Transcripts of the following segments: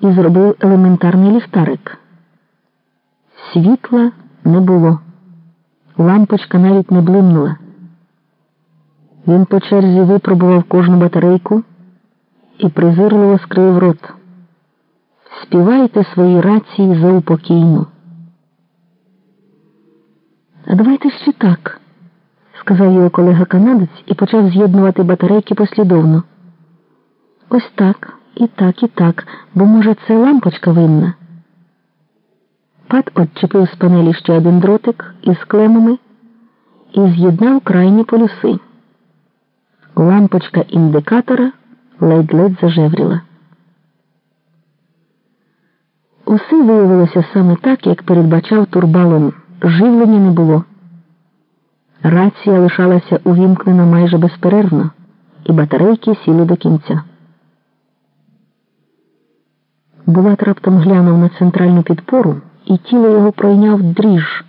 і зробив елементарний ліхтарик. Світла не було. Лампочка навіть не блимнула. Він по черзі випробував кожну батарейку і презирливо скрив рот. Співайте свої рації заупокійно. А давайте ще так, сказав його колега канадець і почав з'єднувати батарейки послідовно. Ось так, і так, і так, бо, може, це лампочка винна. Пат отчепив з панелі ще один дротик із клемами і з'єднав крайні полюси. Лампочка індикатора ледь-ледь зажевріла. Усе виявилося саме так, як передбачав турбалон. Живлення не було. Рація лишалася увімкнена майже безперервно, і батарейки сіли до кінця. Булат раптом глянув на центральну підпору, і тіло його пройняв дріж.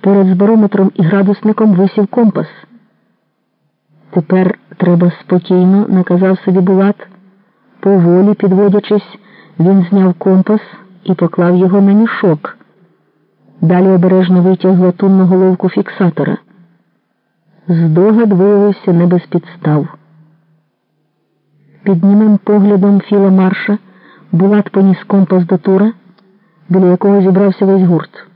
Поряд з барометром і градусником висів компас. Тепер треба спокійно, наказав собі Булат. Поволі підводячись, він зняв компас і поклав його на мішок. Далі обережно витяг латунну головку фіксатора. Здогад виявився не без підстав. Під німим поглядом Філа Марша Булат поніс компас до тура, біля якого зібрався весь гурт.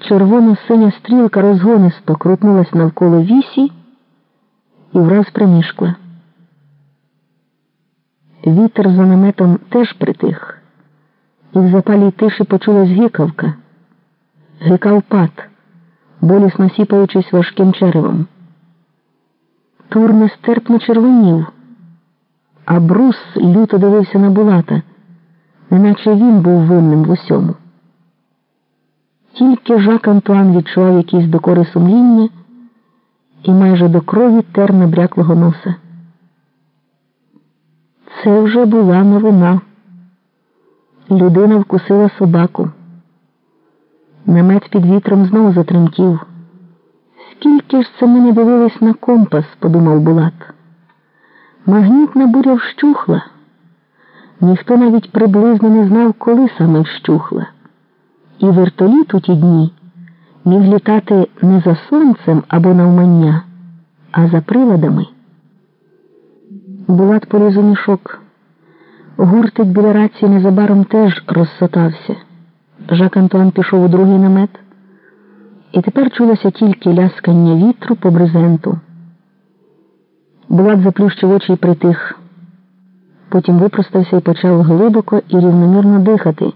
Червоно-синя стрілка розгонисто крутнулась навколо вісі і враз примішкла. Вітер за наметом теж притих, і в запалій тиші почулась гикавка. Гикав пат, болісно сіпаючись важким черевом. Тур нестерпно червонів, а брус люто дивився на Булата, неначе він був винним в усьому. Тільки Жак Антуан відчував якісь докори сумління і майже до крові тер набряклого носа. Це вже була новина. Людина вкусила собаку. Намет під вітром знову затремтів. Скільки ж це ми не дивились на компас, подумав Булат. Магнітна буря вщухла. Ніхто навіть приблизно не знав, коли саме вщухла. І вертоліт у ті дні міг літати не за сонцем або навмання, а за приладами. Булат поліз у мішок. Гуртик біля рації незабаром теж розсотався. Жак Антуан пішов у другий намет, і тепер чулося тільки ляскання вітру по брезенту. Булат заплющив очі і притих. Потім випростався і почав глибоко і рівномірно дихати,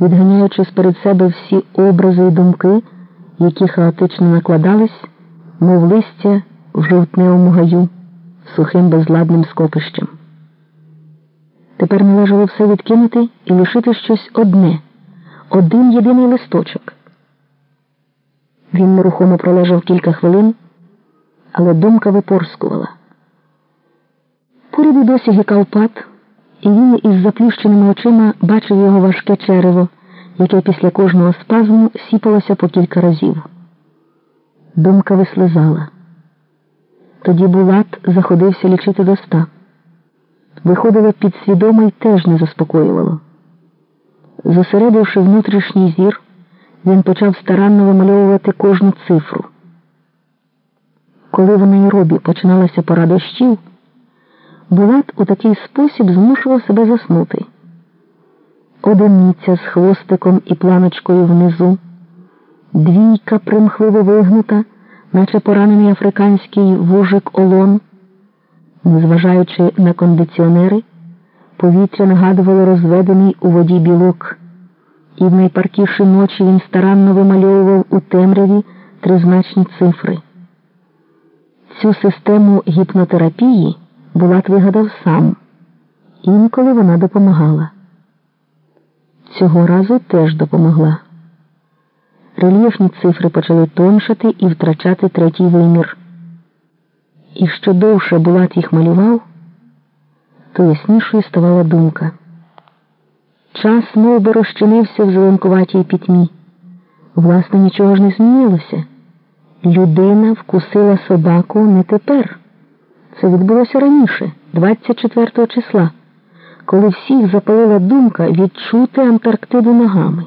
відганяючи сперед себе всі образи і думки, які хаотично накладались, мов листя в жовтневому гаю, сухим безладним скопищем. Тепер належало все відкинути і лишити щось одне, один єдиний листочок. Він нерухомо пролежав кілька хвилин, але думка випорскувала. Поряд і досі гікав пат, і він із заплющеними очима бачив його важке черево, яке після кожного спазму сіпалося по кілька разів. Думка вислизала. Тоді Булат заходився лічити до ста. Виходило підсвідомо й теж не заспокоювало. Зосередивши внутрішній зір, він почав старанно вимальовувати кожну цифру. Коли в Найробі починалася пора дощів, Булат у такий спосіб змушував себе заснути. Одиниця з хвостиком і планочкою внизу, двійка примхливо вигнута, наче поранений африканський вужик олон. Незважаючи на кондиціонери, повітря нагадувало розведений у воді білок, і в найпаркіші ночі він старанно вимальовував у темряві тризначні цифри. Цю систему гіпнотерапії Булат вигадав сам, інколи вона допомагала. Цього разу теж допомогла. Рельєфні цифри почали тоншати і втрачати третій вимір. І що довше Булат їх малював, то яснішою ставала думка. Час мов би, розчинився в зеленкуватій пітьмі. Власне, нічого ж не змінилося. Людина вкусила собаку не тепер. Це відбулося раніше, 24 числа. коли всіх запалила думка відчути Антарктиду ногами.